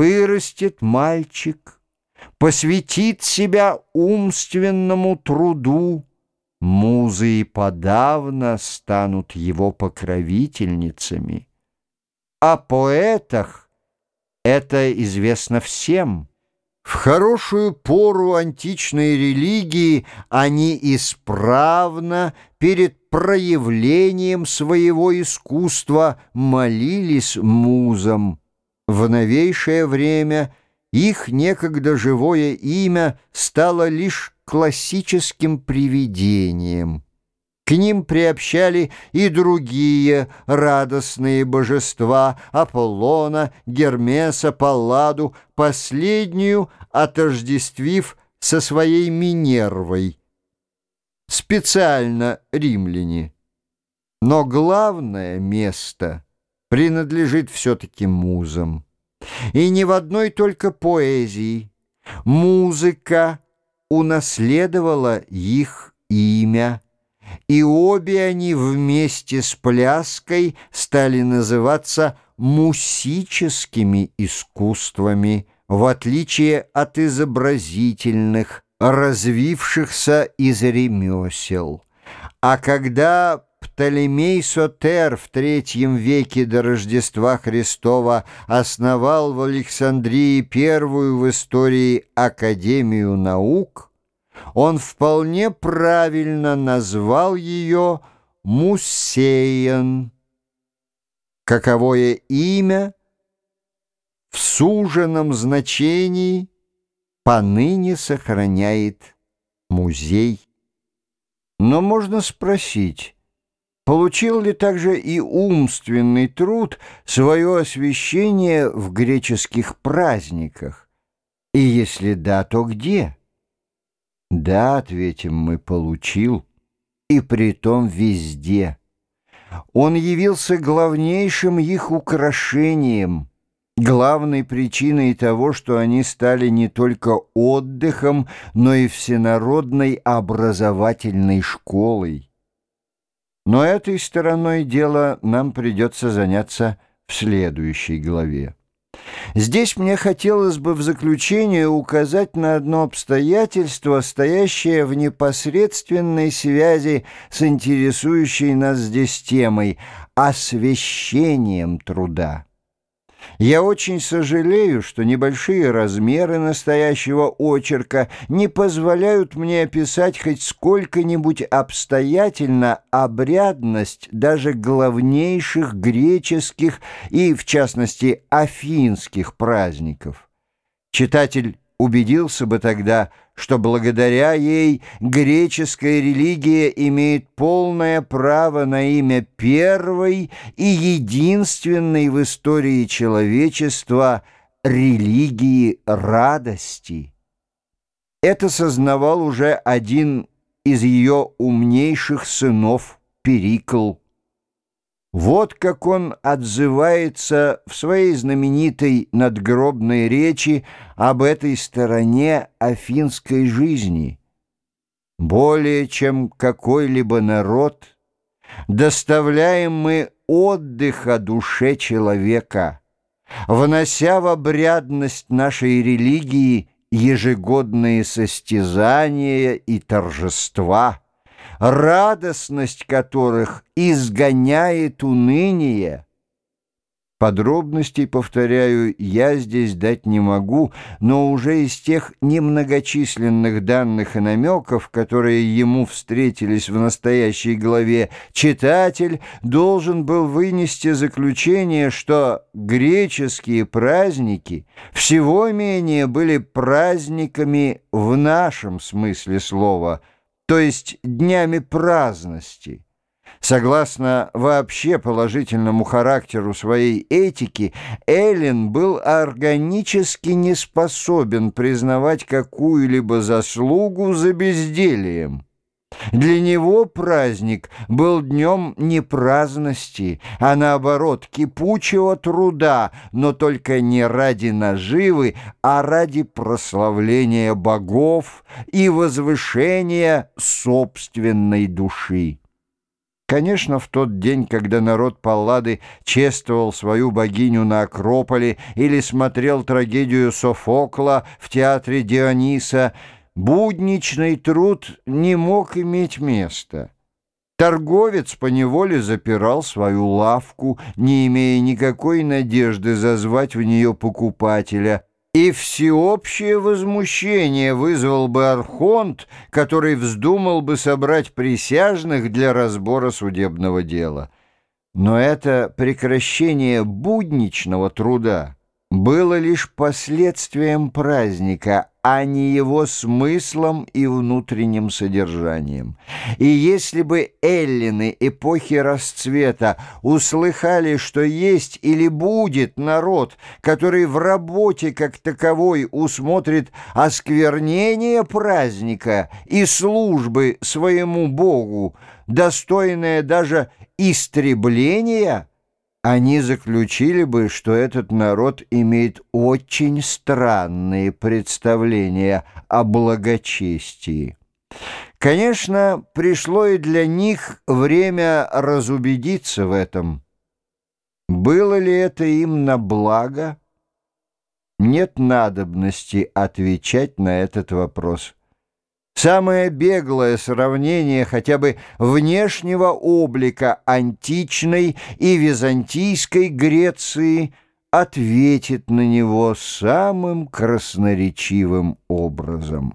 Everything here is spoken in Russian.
Вырастет мальчик, посвятит себя умственному труду, Музы и подавно станут его покровительницами. О поэтах это известно всем. В хорошую пору античной религии они исправно перед проявлением своего искусства молились музам. В новейшее время их некогда живое имя стало лишь классическим привидением. К ним приобщали и другие радостные божества Аполлона, Гермеса, Палладу, последнюю отождествив со своей Минервой. Специально римляне. Но главное место принадлежит все-таки музам. И не в одной только поэзии. Музыка — унаследовала их имя, и обе они вместе с пляской стали называться мусическими искусствами, в отличие от изобразительных, развившихся из ремесел. А когда Птолемей Сотер в третьем веке до Рождества Христова основал в Александрии первую в истории Академию наук, он вполне правильно назвал ее Муссеян. Каковое имя в суженном значении поныне сохраняет музей. Но можно спросить, Получил ли также и умственный труд свое освящение в греческих праздниках? И если да, то где? Да, ответим мы, получил, и притом везде. Он явился главнейшим их украшением, главной причиной того, что они стали не только отдыхом, но и всенародной образовательной школой. Но этой стороной дела нам придется заняться в следующей главе. Здесь мне хотелось бы в заключение указать на одно обстоятельство, стоящее в непосредственной связи с интересующей нас здесь темой – освещением труда. Я очень сожалею, что небольшие размеры настоящего очерка не позволяют мне описать хоть сколько-нибудь обстоятельно обрядность даже главнейших греческих и, в частности, афинских праздников. Читатель убедился бы тогда, что благодаря ей греческая религия имеет полное право на имя первой и единственной в истории человечества религии радости. Это сознавал уже один из ее умнейших сынов Перикл. Вот как он отзывается в своей знаменитой надгробной речи об этой стороне афинской жизни. Более чем какой-либо народ доставляем мы отдыха душе человека, внося в обрядность нашей религии ежегодные состязания и торжества – радостность которых изгоняет уныние. Подробностей, повторяю, я здесь дать не могу, но уже из тех немногочисленных данных и намеков, которые ему встретились в настоящей главе, читатель должен был вынести заключение, что греческие праздники всего менее были праздниками в нашем смысле слова – то есть днями праздности. Согласно вообще положительному характеру своей этики, Эллен был органически не способен признавать какую-либо заслугу за безделием. Для него праздник был днем не праздности, а наоборот кипучего труда, но только не ради наживы, а ради прославления богов и возвышения собственной души. Конечно, в тот день, когда народ Паллады чествовал свою богиню на Акрополе или смотрел трагедию Софокла в театре Диониса, будничный труд не мог иметь места. Торговец поневоле запирал свою лавку, не имея никакой надежды зазвать в нее покупателя – и всеобщее возмущение вызвал бы архонт, который вздумал бы собрать присяжных для разбора судебного дела. Но это прекращение будничного труда было лишь последствием праздника, а не его смыслом и внутренним содержанием. И если бы эллины эпохи расцвета услыхали, что есть или будет народ, который в работе как таковой усмотрит осквернение праздника и службы своему Богу, достойное даже истребления – они заключили бы, что этот народ имеет очень странные представления о благочестии. Конечно, пришло и для них время разубедиться в этом. Было ли это им на благо? Нет надобности отвечать на этот вопрос. Самое беглое сравнение хотя бы внешнего облика античной и византийской Греции ответит на него самым красноречивым образом.